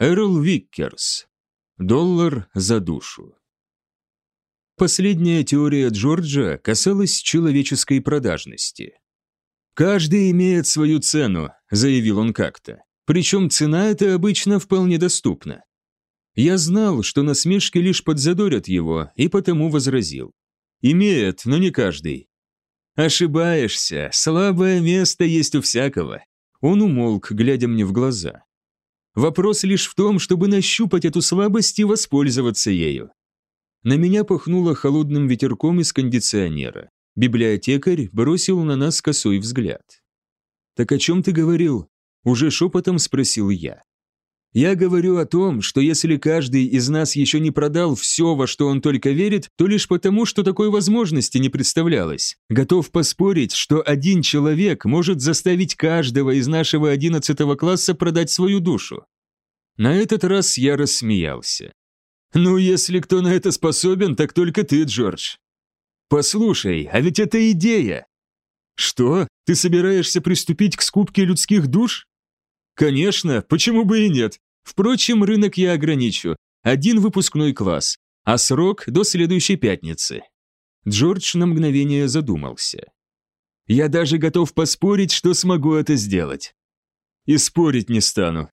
Эрл Виккерс. Доллар за душу. Последняя теория Джорджа касалась человеческой продажности. «Каждый имеет свою цену», – заявил он как-то. «Причем цена эта обычно вполне доступна». Я знал, что насмешки лишь подзадорят его, и потому возразил. «Имеет, но не каждый». «Ошибаешься, слабое место есть у всякого». Он умолк, глядя мне в глаза. Вопрос лишь в том, чтобы нащупать эту слабость и воспользоваться ею. На меня пахнуло холодным ветерком из кондиционера. Библиотекарь бросил на нас косой взгляд. «Так о чем ты говорил?» Уже шепотом спросил я. «Я говорю о том, что если каждый из нас еще не продал все, во что он только верит, то лишь потому, что такой возможности не представлялось. Готов поспорить, что один человек может заставить каждого из нашего одиннадцатого класса продать свою душу». На этот раз я рассмеялся. «Ну, если кто на это способен, так только ты, Джордж». «Послушай, а ведь это идея!» «Что? Ты собираешься приступить к скупке людских душ?» «Конечно, почему бы и нет? Впрочем, рынок я ограничу. Один выпускной класс, а срок до следующей пятницы». Джордж на мгновение задумался. «Я даже готов поспорить, что смогу это сделать». «И спорить не стану.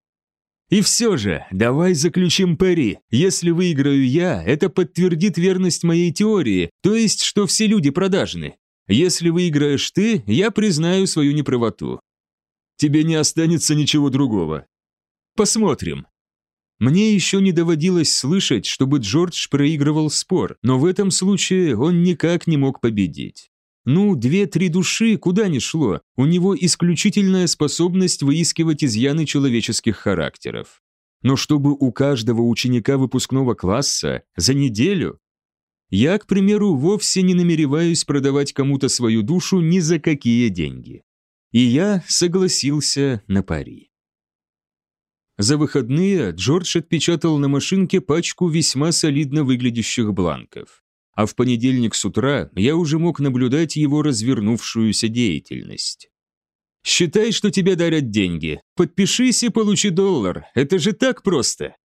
И все же, давай заключим пари. Если выиграю я, это подтвердит верность моей теории, то есть, что все люди продажны. Если выиграешь ты, я признаю свою неправоту. Тебе не останется ничего другого. Посмотрим. Мне еще не доводилось слышать, чтобы Джордж проигрывал спор, но в этом случае он никак не мог победить. Ну, две-три души куда ни шло, у него исключительная способность выискивать изъяны человеческих характеров. Но чтобы у каждого ученика выпускного класса за неделю... Я, к примеру, вовсе не намереваюсь продавать кому-то свою душу ни за какие деньги. И я согласился на пари. За выходные Джордж отпечатал на машинке пачку весьма солидно выглядящих бланков а в понедельник с утра я уже мог наблюдать его развернувшуюся деятельность. «Считай, что тебе дарят деньги. Подпишись и получи доллар. Это же так просто!»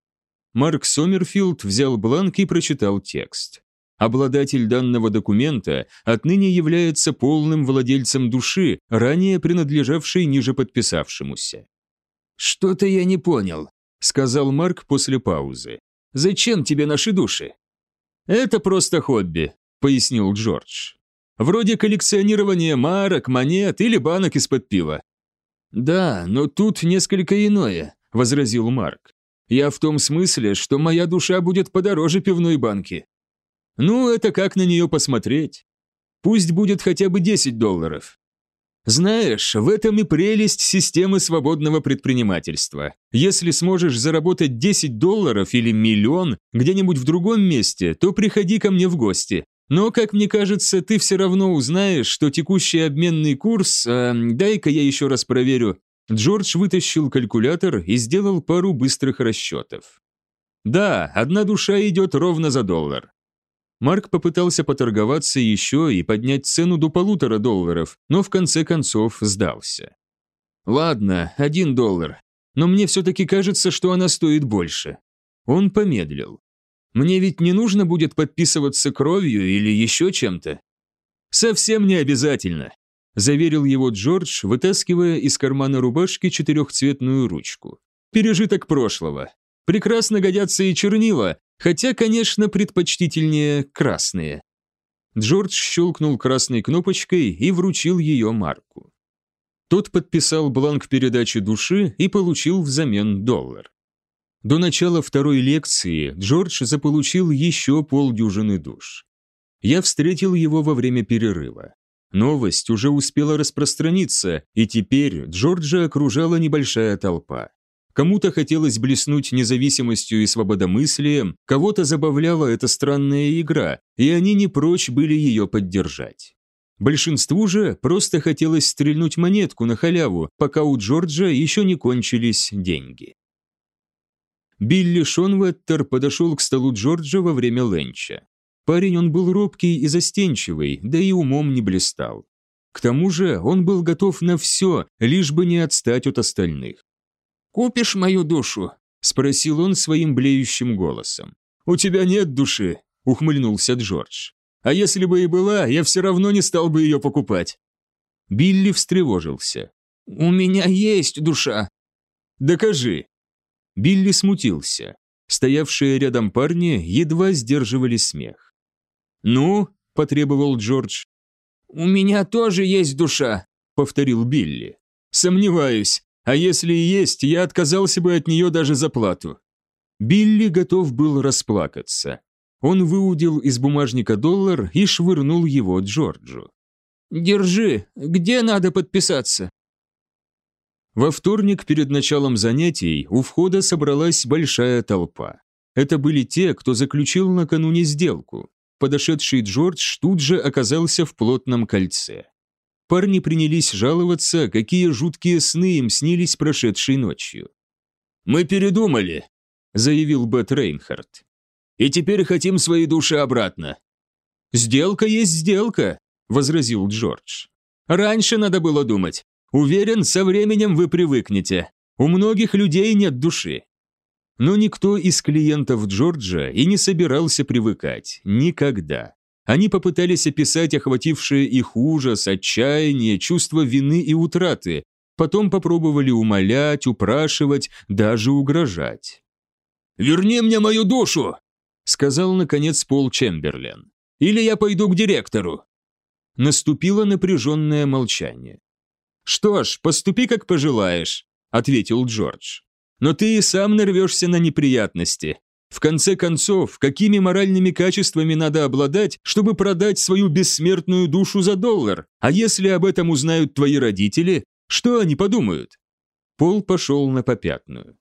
Марк Сомерфилд взял бланк и прочитал текст. Обладатель данного документа отныне является полным владельцем души, ранее принадлежавшей ниже подписавшемуся. «Что-то я не понял», — сказал Марк после паузы. «Зачем тебе наши души?» «Это просто хобби», – пояснил Джордж. «Вроде коллекционирования марок, монет или банок из-под пива». «Да, но тут несколько иное», – возразил Марк. «Я в том смысле, что моя душа будет подороже пивной банки». «Ну, это как на нее посмотреть. Пусть будет хотя бы 10 долларов. Знаешь, в этом и прелесть системы свободного предпринимательства. Если сможешь заработать 10 долларов или миллион где-нибудь в другом месте, то приходи ко мне в гости. Но, как мне кажется, ты все равно узнаешь, что текущий обменный курс... Э, Дай-ка я еще раз проверю. Джордж вытащил калькулятор и сделал пару быстрых расчетов. Да, одна душа идет ровно за доллар. Марк попытался поторговаться еще и поднять цену до полутора долларов, но в конце концов сдался. «Ладно, один доллар, но мне все-таки кажется, что она стоит больше». Он помедлил. «Мне ведь не нужно будет подписываться кровью или еще чем-то?» «Совсем не обязательно», – заверил его Джордж, вытаскивая из кармана рубашки четырехцветную ручку. «Пережиток прошлого. Прекрасно годятся и чернила, Хотя, конечно, предпочтительнее красные. Джордж щелкнул красной кнопочкой и вручил ее Марку. Тот подписал бланк передачи души и получил взамен доллар. До начала второй лекции Джордж заполучил еще полдюжины душ. Я встретил его во время перерыва. Новость уже успела распространиться, и теперь Джорджа окружала небольшая толпа. Кому-то хотелось блеснуть независимостью и свободомыслием, кого-то забавляла эта странная игра, и они не прочь были ее поддержать. Большинству же просто хотелось стрельнуть монетку на халяву, пока у Джорджа еще не кончились деньги. Билли Шонветтер подошел к столу Джорджа во время ленча. Парень он был робкий и застенчивый, да и умом не блистал. К тому же он был готов на все, лишь бы не отстать от остальных. «Купишь мою душу?» – спросил он своим блеющим голосом. «У тебя нет души», — ухмыльнулся Джордж. «А если бы и была, я все равно не стал бы ее покупать». Билли встревожился. «У меня есть душа». «Докажи». Билли смутился. Стоявшие рядом парни едва сдерживали смех. «Ну?» – потребовал Джордж. «У меня тоже есть душа», – повторил Билли. «Сомневаюсь. А если и есть, я отказался бы от нее даже за плату». Билли готов был расплакаться. Он выудил из бумажника доллар и швырнул его Джорджу. «Держи, где надо подписаться?» Во вторник перед началом занятий у входа собралась большая толпа. Это были те, кто заключил накануне сделку. Подошедший Джордж тут же оказался в плотном кольце. Парни принялись жаловаться, какие жуткие сны им снились прошедшей ночью. «Мы передумали», — заявил Бет Рейнхард. «И теперь хотим свои души обратно». «Сделка есть сделка», — возразил Джордж. «Раньше надо было думать. Уверен, со временем вы привыкнете. У многих людей нет души». Но никто из клиентов Джорджа и не собирался привыкать. Никогда. Они попытались описать охватившее их ужас, отчаяние, чувство вины и утраты, потом попробовали умолять, упрашивать, даже угрожать. «Верни мне мою душу!» — сказал, наконец, Пол Чемберлен. «Или я пойду к директору!» Наступило напряженное молчание. «Что ж, поступи, как пожелаешь», — ответил Джордж. «Но ты и сам нарвешься на неприятности. В конце концов, какими моральными качествами надо обладать, чтобы продать свою бессмертную душу за доллар? А если об этом узнают твои родители, что они подумают? Пол пошел на попятную.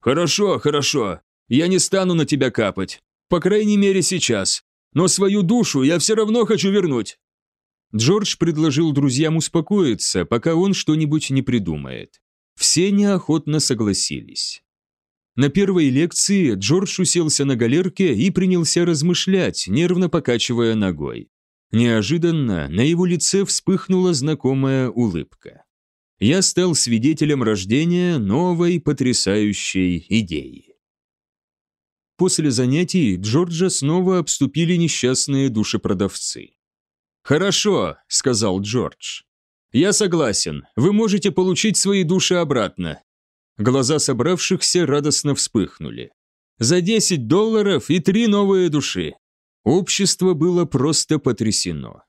«Хорошо, хорошо. Я не стану на тебя капать. По крайней мере, сейчас. Но свою душу я все равно хочу вернуть». Джордж предложил друзьям успокоиться, пока он что-нибудь не придумает. Все неохотно согласились. На первой лекции Джордж уселся на галерке и принялся размышлять, нервно покачивая ногой. Неожиданно на его лице вспыхнула знакомая улыбка. Я стал свидетелем рождения новой потрясающей идеи. После занятий Джорджа снова обступили несчастные душепродавцы. «Хорошо», — сказал Джордж. «Я согласен, вы можете получить свои души обратно. Глаза собравшихся радостно вспыхнули. За 10 долларов и три новые души. Общество было просто потрясено.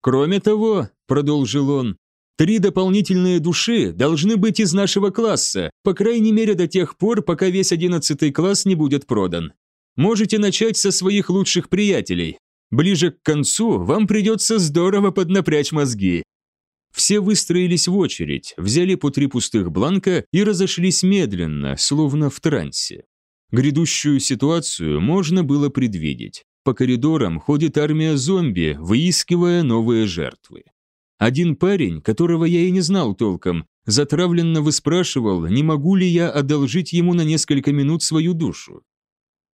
Кроме того, продолжил он, три дополнительные души должны быть из нашего класса, по крайней мере до тех пор, пока весь одиннадцатый класс не будет продан. Можете начать со своих лучших приятелей. Ближе к концу вам придется здорово поднапрячь мозги. Все выстроились в очередь, взяли по три пустых бланка и разошлись медленно, словно в трансе. Грядущую ситуацию можно было предвидеть. По коридорам ходит армия зомби, выискивая новые жертвы. Один парень, которого я и не знал толком, затравленно выспрашивал, не могу ли я одолжить ему на несколько минут свою душу.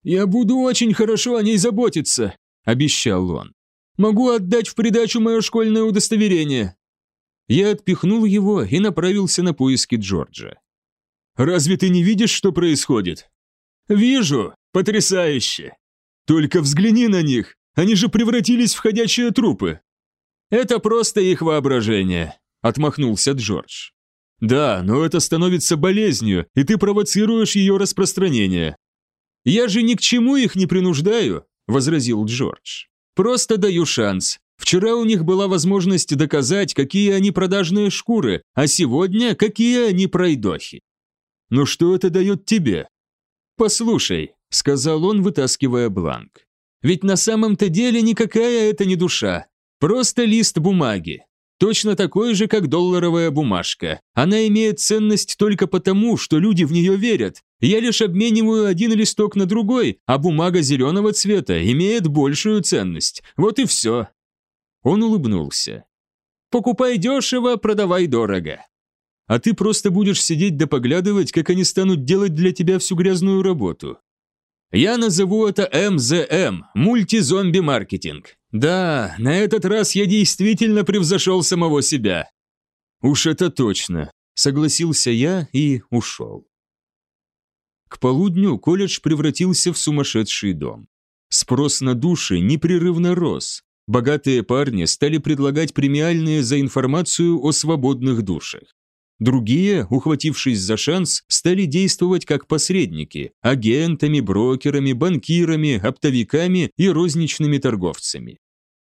«Я буду очень хорошо о ней заботиться», – обещал он. «Могу отдать в придачу мое школьное удостоверение». Я отпихнул его и направился на поиски Джорджа. «Разве ты не видишь, что происходит?» «Вижу! Потрясающе! Только взгляни на них! Они же превратились в ходячие трупы!» «Это просто их воображение», — отмахнулся Джордж. «Да, но это становится болезнью, и ты провоцируешь ее распространение». «Я же ни к чему их не принуждаю», — возразил Джордж. «Просто даю шанс. Вчера у них была возможность доказать, какие они продажные шкуры, а сегодня какие они пройдохи. Ну что это дает тебе? Послушай, сказал он, вытаскивая бланк. Ведь на самом-то деле никакая это не душа, просто лист бумаги. Точно такой же, как долларовая бумажка. Она имеет ценность только потому, что люди в нее верят. Я лишь обмениваю один листок на другой, а бумага зеленого цвета имеет большую ценность. Вот и все. Он улыбнулся. «Покупай дешево, продавай дорого. А ты просто будешь сидеть да поглядывать, как они станут делать для тебя всю грязную работу. Я назову это МЗМ – мультизомби-маркетинг. Да, на этот раз я действительно превзошел самого себя». «Уж это точно», – согласился я и ушел. К полудню колледж превратился в сумасшедший дом. Спрос на души непрерывно рос. Богатые парни стали предлагать премиальные за информацию о свободных душах. Другие, ухватившись за шанс, стали действовать как посредники – агентами, брокерами, банкирами, оптовиками и розничными торговцами.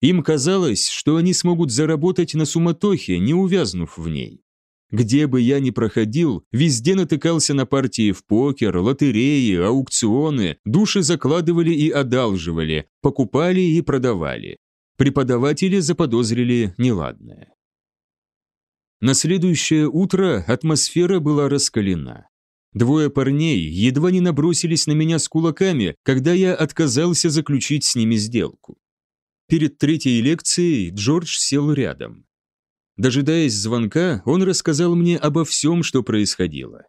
Им казалось, что они смогут заработать на суматохе, не увязнув в ней. Где бы я ни проходил, везде натыкался на партии в покер, лотереи, аукционы, души закладывали и одалживали, покупали и продавали. Преподаватели заподозрили неладное. На следующее утро атмосфера была раскалена. Двое парней едва не набросились на меня с кулаками, когда я отказался заключить с ними сделку. Перед третьей лекцией Джордж сел рядом. Дожидаясь звонка, он рассказал мне обо всем, что происходило.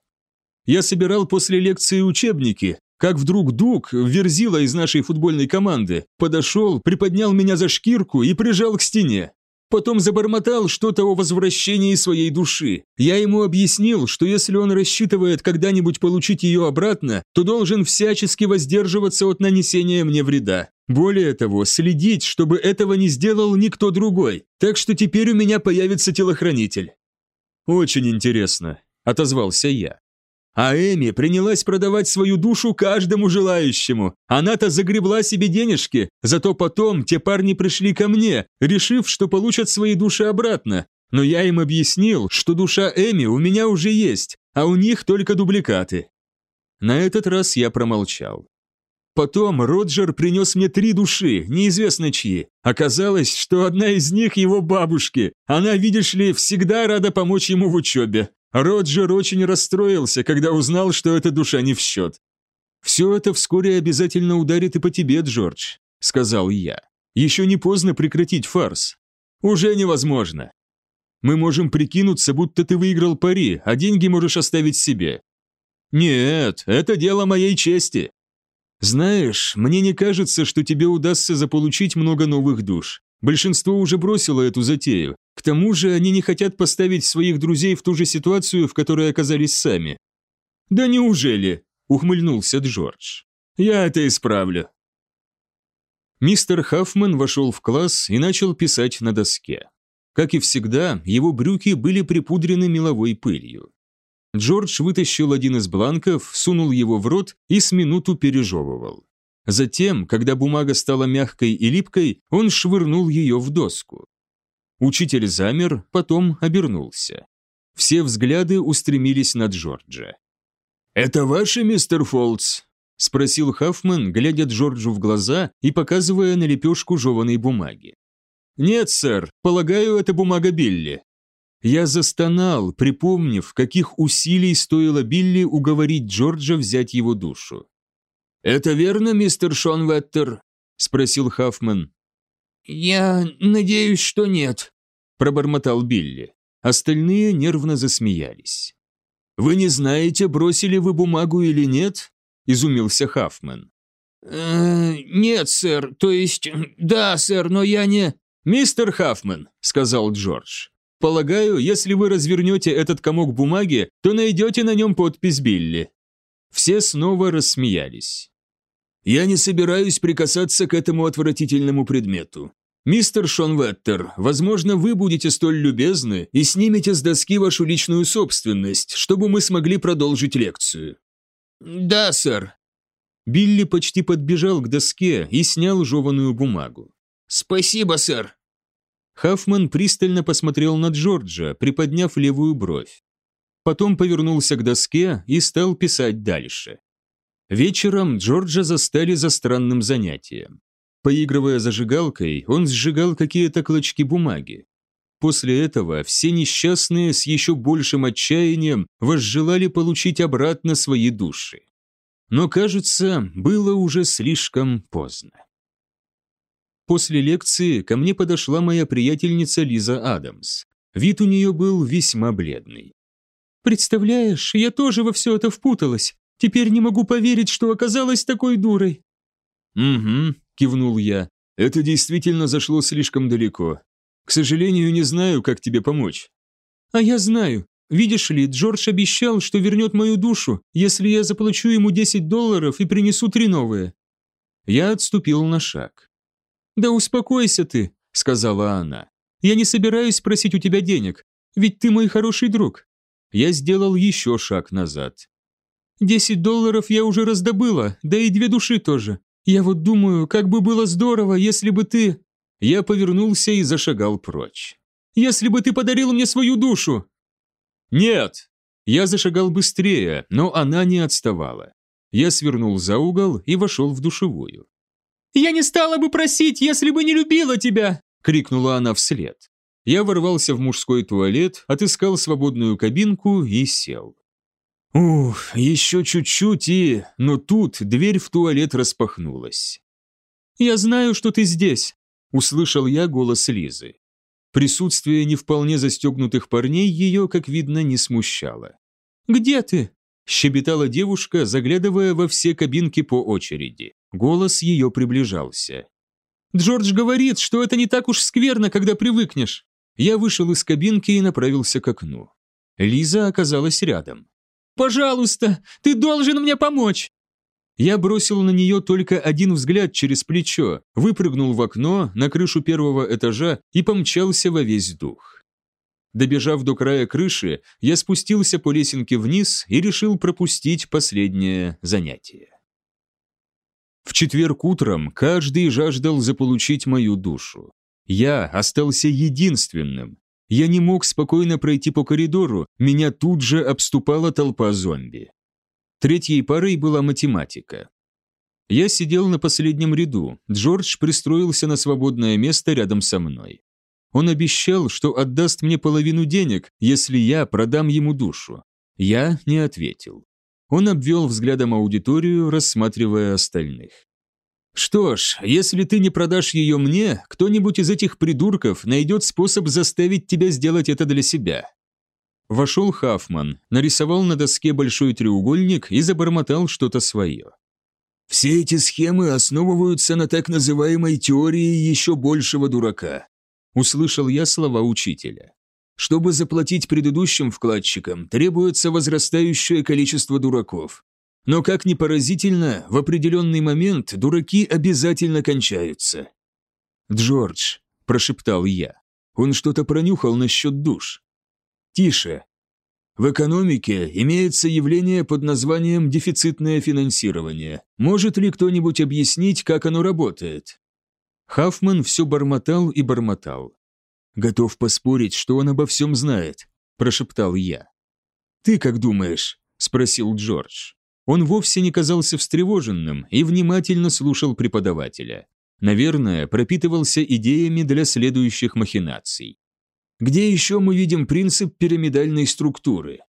Я собирал после лекции учебники, как вдруг Дуг, верзила из нашей футбольной команды, подошел, приподнял меня за шкирку и прижал к стене. Потом забормотал что-то о возвращении своей души. Я ему объяснил, что если он рассчитывает когда-нибудь получить ее обратно, то должен всячески воздерживаться от нанесения мне вреда. Более того, следить, чтобы этого не сделал никто другой. Так что теперь у меня появится телохранитель. Очень интересно, отозвался я. А Эми принялась продавать свою душу каждому желающему. Она-то загребла себе денежки, зато потом те парни пришли ко мне, решив, что получат свои души обратно. Но я им объяснил, что душа Эми у меня уже есть, а у них только дубликаты. На этот раз я промолчал. Потом Роджер принес мне три души, неизвестно чьи. Оказалось, что одна из них его бабушки. Она, видишь ли, всегда рада помочь ему в учебе. Роджер очень расстроился, когда узнал, что эта душа не в счет. «Все это вскоре обязательно ударит и по тебе, Джордж», — сказал я. «Еще не поздно прекратить фарс. Уже невозможно. Мы можем прикинуться, будто ты выиграл пари, а деньги можешь оставить себе». «Нет, это дело моей чести». «Знаешь, мне не кажется, что тебе удастся заполучить много новых душ. Большинство уже бросило эту затею. К тому же они не хотят поставить своих друзей в ту же ситуацию, в которой оказались сами. «Да неужели?» – ухмыльнулся Джордж. «Я это исправлю». Мистер Хаффман вошел в класс и начал писать на доске. Как и всегда, его брюки были припудрены меловой пылью. Джордж вытащил один из бланков, сунул его в рот и с минуту пережевывал. Затем, когда бумага стала мягкой и липкой, он швырнул ее в доску. Учитель замер, потом обернулся. Все взгляды устремились на Джорджа. «Это ваше, мистер Фолтс?» – спросил Хаффман, глядя Джорджу в глаза и показывая на лепешку жеваной бумаги. «Нет, сэр, полагаю, это бумага Билли». Я застонал, припомнив, каких усилий стоило Билли уговорить Джорджа взять его душу. «Это верно, мистер Шонветтер?» – спросил Хаффман. «Я надеюсь, что нет», – пробормотал Билли. Остальные нервно засмеялись. «Вы не знаете, бросили вы бумагу или нет?» – изумился Хаффман. «Э, «Нет, сэр, то есть, да, сэр, но я не...» «Мистер Хаффман», – сказал Джордж. «Полагаю, если вы развернете этот комок бумаги, то найдете на нем подпись Билли». Все снова рассмеялись. Я не собираюсь прикасаться к этому отвратительному предмету. Мистер Шонветтер, возможно, вы будете столь любезны и снимете с доски вашу личную собственность, чтобы мы смогли продолжить лекцию. Да, сэр. Билли почти подбежал к доске и снял жеваную бумагу. Спасибо, сэр. Хаффман пристально посмотрел на Джорджа, приподняв левую бровь. Потом повернулся к доске и стал писать дальше. Вечером Джорджа застали за странным занятием. Поигрывая зажигалкой, он сжигал какие-то клочки бумаги. После этого все несчастные с еще большим отчаянием возжелали получить обратно свои души. Но, кажется, было уже слишком поздно. После лекции ко мне подошла моя приятельница Лиза Адамс. Вид у нее был весьма бледный. «Представляешь, я тоже во все это впуталась. Теперь не могу поверить, что оказалась такой дурой». «Угу», – кивнул я. «Это действительно зашло слишком далеко. К сожалению, не знаю, как тебе помочь». «А я знаю. Видишь ли, Джордж обещал, что вернет мою душу, если я заплачу ему 10 долларов и принесу три новые». Я отступил на шаг. «Да успокойся ты», — сказала она. «Я не собираюсь просить у тебя денег, ведь ты мой хороший друг». Я сделал еще шаг назад. «Десять долларов я уже раздобыла, да и две души тоже. Я вот думаю, как бы было здорово, если бы ты...» Я повернулся и зашагал прочь. «Если бы ты подарил мне свою душу!» «Нет!» Я зашагал быстрее, но она не отставала. Я свернул за угол и вошел в душевую. «Я не стала бы просить, если бы не любила тебя!» — крикнула она вслед. Я ворвался в мужской туалет, отыскал свободную кабинку и сел. Ух, еще чуть-чуть и... Но тут дверь в туалет распахнулась. «Я знаю, что ты здесь», — услышал я голос Лизы. Присутствие не вполне застегнутых парней ее, как видно, не смущало. «Где ты?» – щебетала девушка, заглядывая во все кабинки по очереди. Голос ее приближался. «Джордж говорит, что это не так уж скверно, когда привыкнешь». Я вышел из кабинки и направился к окну. Лиза оказалась рядом. «Пожалуйста, ты должен мне помочь!» Я бросил на нее только один взгляд через плечо, выпрыгнул в окно на крышу первого этажа и помчался во весь дух. Добежав до края крыши, я спустился по лесенке вниз и решил пропустить последнее занятие. В четверг утром каждый жаждал заполучить мою душу. Я остался единственным. Я не мог спокойно пройти по коридору, меня тут же обступала толпа зомби. Третьей парой была математика. Я сидел на последнем ряду, Джордж пристроился на свободное место рядом со мной. Он обещал, что отдаст мне половину денег, если я продам ему душу. Я не ответил. Он обвел взглядом аудиторию, рассматривая остальных. «Что ж, если ты не продашь ее мне, кто-нибудь из этих придурков найдет способ заставить тебя сделать это для себя. Вошел Хафман, нарисовал на доске большой треугольник и забормотал что-то свое. «Все эти схемы основываются на так называемой теории еще большего дурака», услышал я слова учителя. «Чтобы заплатить предыдущим вкладчикам, требуется возрастающее количество дураков. Но, как ни поразительно, в определенный момент дураки обязательно кончаются». «Джордж», – прошептал я, – «он что-то пронюхал насчет душ». Тише. В экономике имеется явление под названием дефицитное финансирование. Может ли кто-нибудь объяснить, как оно работает? Хаффман все бормотал и бормотал. «Готов поспорить, что он обо всем знает», – прошептал я. «Ты как думаешь?» – спросил Джордж. Он вовсе не казался встревоженным и внимательно слушал преподавателя. Наверное, пропитывался идеями для следующих махинаций. Где еще мы видим принцип пирамидальной структуры?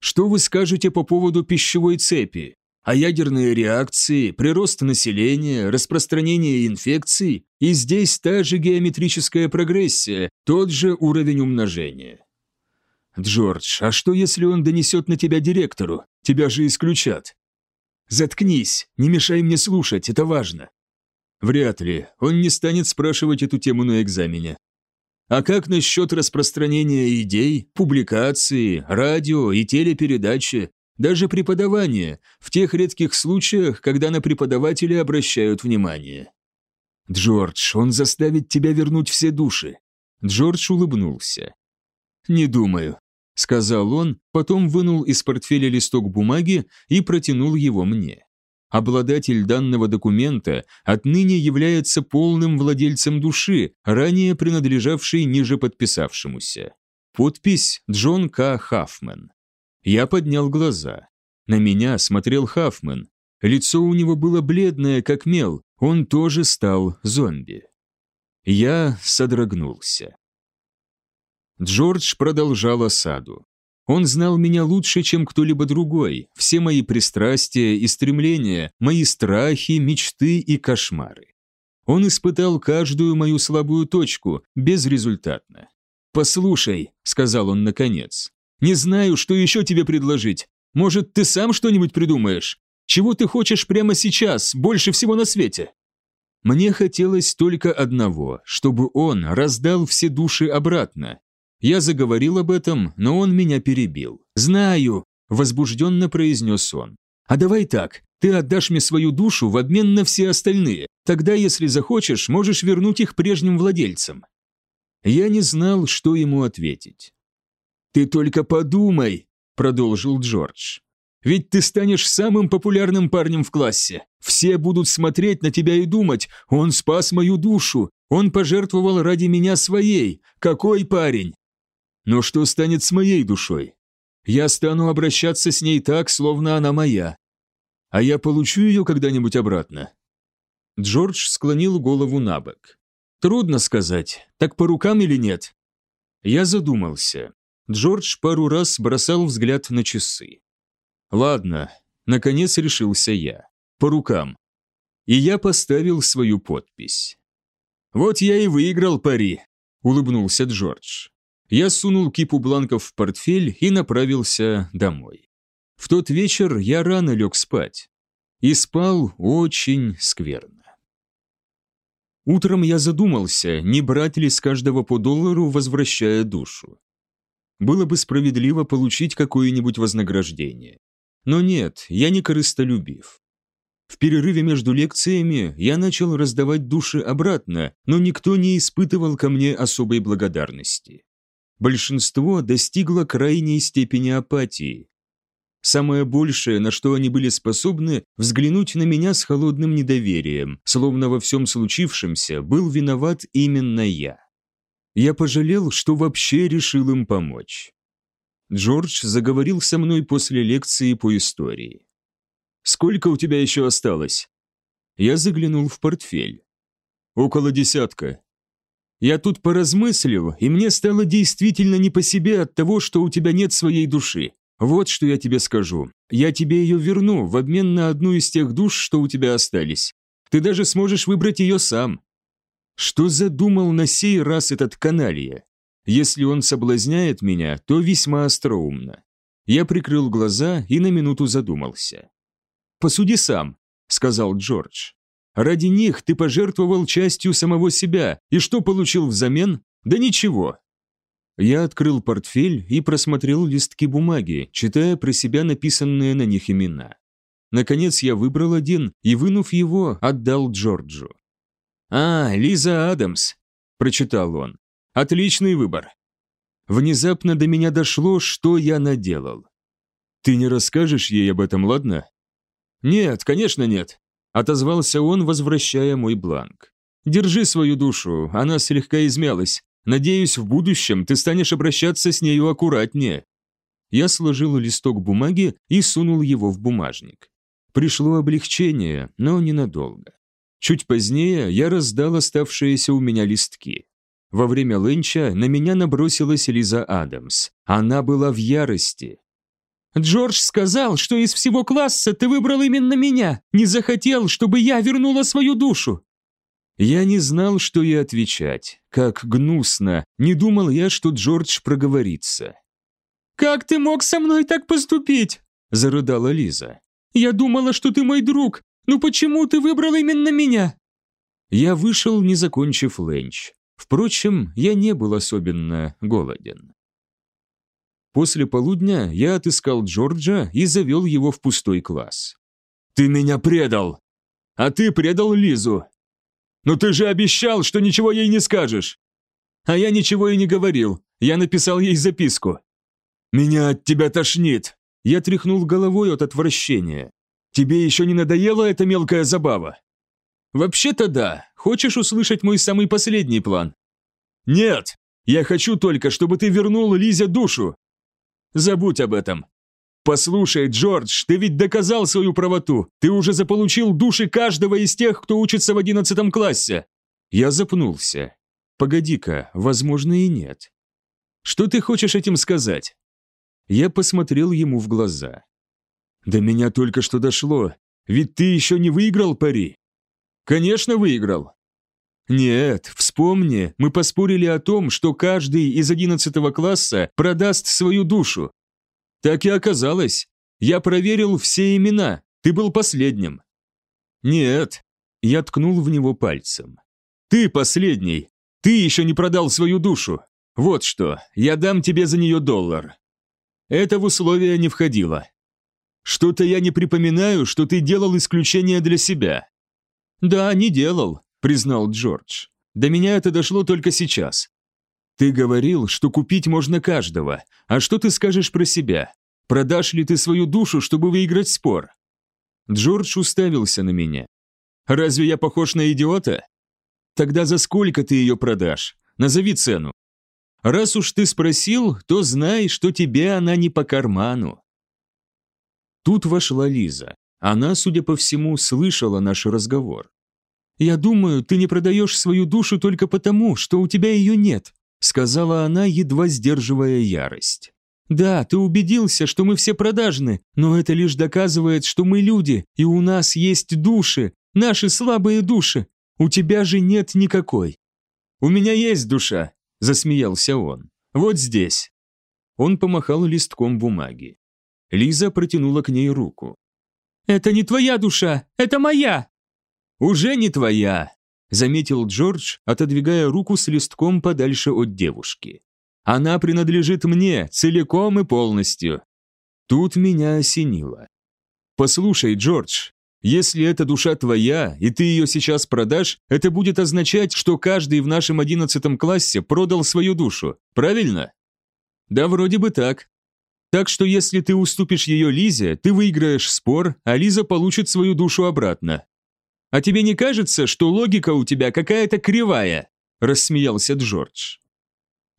Что вы скажете по поводу пищевой цепи? А ядерные реакции, прирост населения, распространение инфекций, и здесь та же геометрическая прогрессия, тот же уровень умножения. Джордж, а что если он донесет на тебя директору? Тебя же исключат. Заткнись, не мешай мне слушать, это важно. Вряд ли, он не станет спрашивать эту тему на экзамене. А как насчет распространения идей, публикации, радио и телепередачи, даже преподавания, в тех редких случаях, когда на преподавателя обращают внимание? Джордж, он заставит тебя вернуть все души. Джордж улыбнулся. Не думаю, сказал он, потом вынул из портфеля листок бумаги и протянул его мне. Обладатель данного документа отныне является полным владельцем души, ранее принадлежавшей ниже подписавшемуся. Подпись Джон К. Хаффман. Я поднял глаза. На меня смотрел Хаффман. Лицо у него было бледное, как мел, он тоже стал зомби. Я содрогнулся. Джордж продолжал осаду. Он знал меня лучше, чем кто-либо другой, все мои пристрастия и стремления, мои страхи, мечты и кошмары. Он испытал каждую мою слабую точку, безрезультатно. «Послушай», — сказал он наконец, — «не знаю, что еще тебе предложить. Может, ты сам что-нибудь придумаешь? Чего ты хочешь прямо сейчас, больше всего на свете?» Мне хотелось только одного, чтобы он раздал все души обратно, Я заговорил об этом, но он меня перебил. «Знаю», – возбужденно произнес он. «А давай так, ты отдашь мне свою душу в обмен на все остальные. Тогда, если захочешь, можешь вернуть их прежним владельцам». Я не знал, что ему ответить. «Ты только подумай», – продолжил Джордж. «Ведь ты станешь самым популярным парнем в классе. Все будут смотреть на тебя и думать, он спас мою душу, он пожертвовал ради меня своей. Какой парень? Но что станет с моей душой? Я стану обращаться с ней так, словно она моя. А я получу ее когда-нибудь обратно?» Джордж склонил голову на бок. «Трудно сказать, так по рукам или нет?» Я задумался. Джордж пару раз бросал взгляд на часы. «Ладно», — наконец решился я. «По рукам». И я поставил свою подпись. «Вот я и выиграл пари», — улыбнулся Джордж. Я сунул кипу бланков в портфель и направился домой. В тот вечер я рано лег спать. И спал очень скверно. Утром я задумался, не брать ли с каждого по доллару, возвращая душу. Было бы справедливо получить какое-нибудь вознаграждение. Но нет, я не корыстолюбив. В перерыве между лекциями я начал раздавать души обратно, но никто не испытывал ко мне особой благодарности. Большинство достигло крайней степени апатии. Самое большее, на что они были способны, взглянуть на меня с холодным недоверием, словно во всем случившемся был виноват именно я. Я пожалел, что вообще решил им помочь. Джордж заговорил со мной после лекции по истории. Сколько у тебя еще осталось?» Я заглянул в портфель. «Около десятка». Я тут поразмыслил, и мне стало действительно не по себе от того, что у тебя нет своей души. Вот что я тебе скажу. Я тебе ее верну в обмен на одну из тех душ, что у тебя остались. Ты даже сможешь выбрать ее сам. Что задумал на сей раз этот каналья? Если он соблазняет меня, то весьма остроумно. Я прикрыл глаза и на минуту задумался. Посуди сам», — сказал Джордж. «Ради них ты пожертвовал частью самого себя, и что получил взамен? Да ничего». Я открыл портфель и просмотрел листки бумаги, читая про себя написанные на них имена. Наконец я выбрал один и, вынув его, отдал Джорджу. «А, Лиза Адамс», – прочитал он. «Отличный выбор». Внезапно до меня дошло, что я наделал. «Ты не расскажешь ей об этом, ладно?» «Нет, конечно нет», – отозвался он, возвращая мой бланк. «Держи свою душу, она слегка измялась. Надеюсь, в будущем ты станешь обращаться с нею аккуратнее». Я сложил листок бумаги и сунул его в бумажник. Пришло облегчение, но ненадолго. Чуть позднее я раздал оставшиеся у меня листки. Во время ленча на меня набросилась Лиза Адамс. Она была в ярости. Джордж сказал, что из всего класса ты выбрал именно меня, не захотел, чтобы я вернула свою душу». Я не знал, что ей отвечать. Как гнусно. Не думал я, что Джордж проговорится. «Как ты мог со мной так поступить?» – зарыдала Лиза. «Я думала, что ты мой друг. Ну почему ты выбрал именно меня?» Я вышел, не закончив ленч. Впрочем, я не был особенно голоден. После полудня я отыскал Джорджа и завел его в пустой класс. «Ты меня предал! А ты предал Лизу! Но ты же обещал, что ничего ей не скажешь!» «А я ничего и не говорил, я написал ей записку». «Меня от тебя тошнит!» Я тряхнул головой от отвращения. «Тебе еще не надоела эта мелкая забава?» «Вообще-то да. Хочешь услышать мой самый последний план?» «Нет! Я хочу только, чтобы ты вернул Лизе душу. Забудь об этом. Послушай, Джордж, ты ведь доказал свою правоту. Ты уже заполучил души каждого из тех, кто учится в одиннадцатом классе. Я запнулся. Погоди-ка, возможно и нет. Что ты хочешь этим сказать? Я посмотрел ему в глаза. До меня только что дошло. Ведь ты еще не выиграл пари. Конечно, выиграл. Нет, вспомни, мы поспорили о том, что каждый из одиннадцатого класса продаст свою душу. Так и оказалось. Я проверил все имена, ты был последним. Нет, я ткнул в него пальцем. Ты последний, ты еще не продал свою душу. Вот что, я дам тебе за нее доллар. Это в условия не входило. Что-то я не припоминаю, что ты делал исключение для себя. Да, не делал, признал Джордж. До меня это дошло только сейчас. Ты говорил, что купить можно каждого. А что ты скажешь про себя? Продашь ли ты свою душу, чтобы выиграть спор? Джордж уставился на меня. Разве я похож на идиота? Тогда за сколько ты ее продашь? Назови цену. Раз уж ты спросил, то знай, что тебе она не по карману. Тут вошла Лиза. Она, судя по всему, слышала наш разговор. «Я думаю, ты не продаешь свою душу только потому, что у тебя ее нет», сказала она, едва сдерживая ярость. «Да, ты убедился, что мы все продажны, но это лишь доказывает, что мы люди, и у нас есть души, наши слабые души. У тебя же нет никакой». «У меня есть душа», – засмеялся он. «Вот здесь». Он помахал листком бумаги. Лиза протянула к ней руку. «Это не твоя душа, это моя!» «Уже не твоя», – заметил Джордж, отодвигая руку с листком подальше от девушки. «Она принадлежит мне целиком и полностью». Тут меня осенило. «Послушай, Джордж, если эта душа твоя, и ты ее сейчас продашь, это будет означать, что каждый в нашем одиннадцатом классе продал свою душу, правильно? Да, вроде бы так. Так что если ты уступишь ее Лизе, ты выиграешь спор, а Лиза получит свою душу обратно. А тебе не кажется, что логика у тебя какая-то кривая? Рассмеялся Джордж.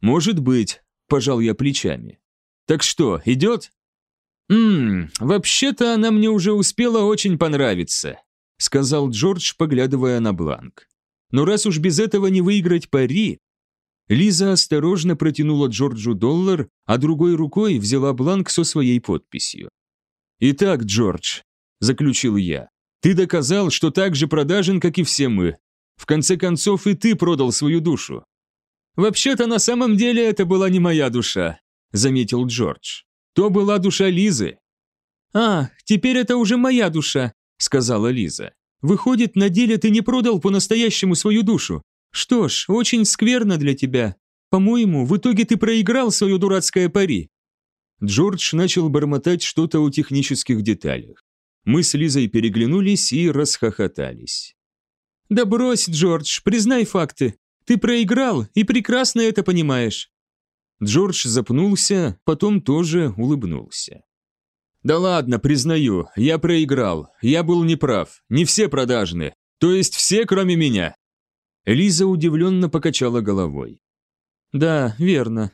Может быть, пожал я плечами. Так что, идет? «Ммм, вообще-то она мне уже успела очень понравиться», сказал Джордж, поглядывая на бланк. «Но раз уж без этого не выиграть пари...» Лиза осторожно протянула Джорджу доллар, а другой рукой взяла бланк со своей подписью. «Итак, Джордж», – заключил я, – «ты доказал, что так же продажен, как и все мы. В конце концов, и ты продал свою душу». «Вообще-то на самом деле это была не моя душа», – заметил Джордж. То была душа Лизы». «А, теперь это уже моя душа», — сказала Лиза. «Выходит, на деле ты не продал по-настоящему свою душу. Что ж, очень скверно для тебя. По-моему, в итоге ты проиграл свое дурацкое пари». Джордж начал бормотать что-то о технических деталях. Мы с Лизой переглянулись и расхохотались. «Да брось, Джордж, признай факты. Ты проиграл и прекрасно это понимаешь. Джордж запнулся, потом тоже улыбнулся. «Да ладно, признаю, я проиграл, я был неправ, не все продажны, то есть все, кроме меня». Лиза удивленно покачала головой. «Да, верно».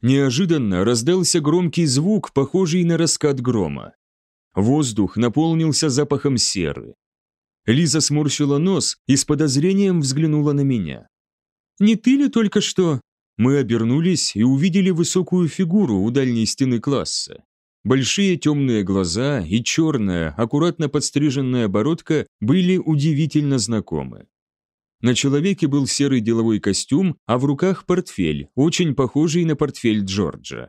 Неожиданно раздался громкий звук, похожий на раскат грома. Воздух наполнился запахом серы. Лиза сморщила нос и с подозрением взглянула на меня. «Не ты ли только что?» Мы обернулись и увидели высокую фигуру у дальней стены класса. Большие темные глаза и черная, аккуратно подстриженная бородка были удивительно знакомы. На человеке был серый деловой костюм, а в руках портфель, очень похожий на портфель Джорджа.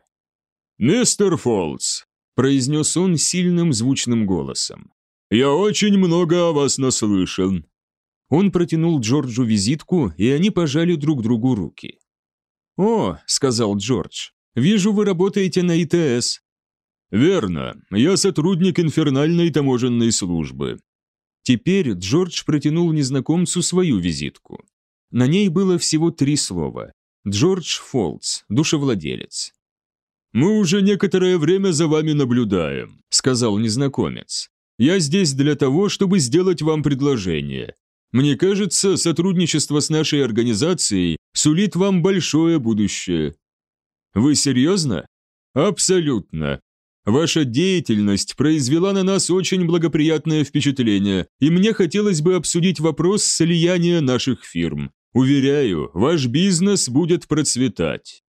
«Мистер Фолтс», – произнес он сильным звучным голосом. «Я очень много о вас наслышан». Он протянул Джорджу визитку, и они пожали друг другу руки. «О», — сказал Джордж, — «вижу, вы работаете на ИТС». «Верно, я сотрудник инфернальной таможенной службы». Теперь Джордж протянул незнакомцу свою визитку. На ней было всего три слова. Джордж Фолтс, душевладелец. «Мы уже некоторое время за вами наблюдаем», — сказал незнакомец. «Я здесь для того, чтобы сделать вам предложение. Мне кажется, сотрудничество с нашей организацией сулит вам большое будущее. Вы серьезно? Абсолютно. Ваша деятельность произвела на нас очень благоприятное впечатление, и мне хотелось бы обсудить вопрос слияния наших фирм. Уверяю, ваш бизнес будет процветать.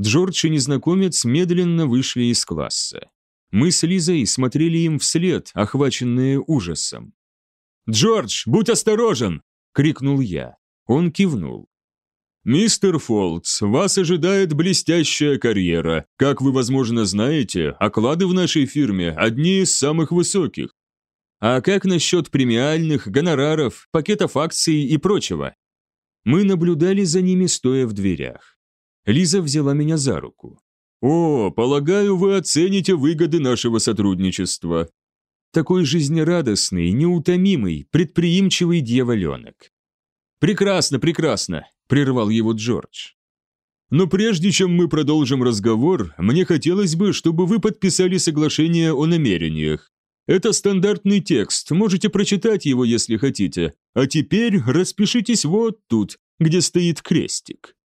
Джордж и незнакомец медленно вышли из класса. Мы с Лизой смотрели им вслед, охваченные ужасом. «Джордж, будь осторожен!» – крикнул я. Он кивнул. «Мистер Фолтс, вас ожидает блестящая карьера. Как вы, возможно, знаете, оклады в нашей фирме одни из самых высоких. А как насчет премиальных, гонораров, пакетов акций и прочего?» Мы наблюдали за ними, стоя в дверях. Лиза взяла меня за руку. «О, полагаю, вы оцените выгоды нашего сотрудничества». Такой жизнерадостный, неутомимый, предприимчивый дьяволенок. «Прекрасно, прекрасно», – прервал его Джордж. «Но прежде чем мы продолжим разговор, мне хотелось бы, чтобы вы подписали соглашение о намерениях. Это стандартный текст, можете прочитать его, если хотите. А теперь распишитесь вот тут, где стоит крестик».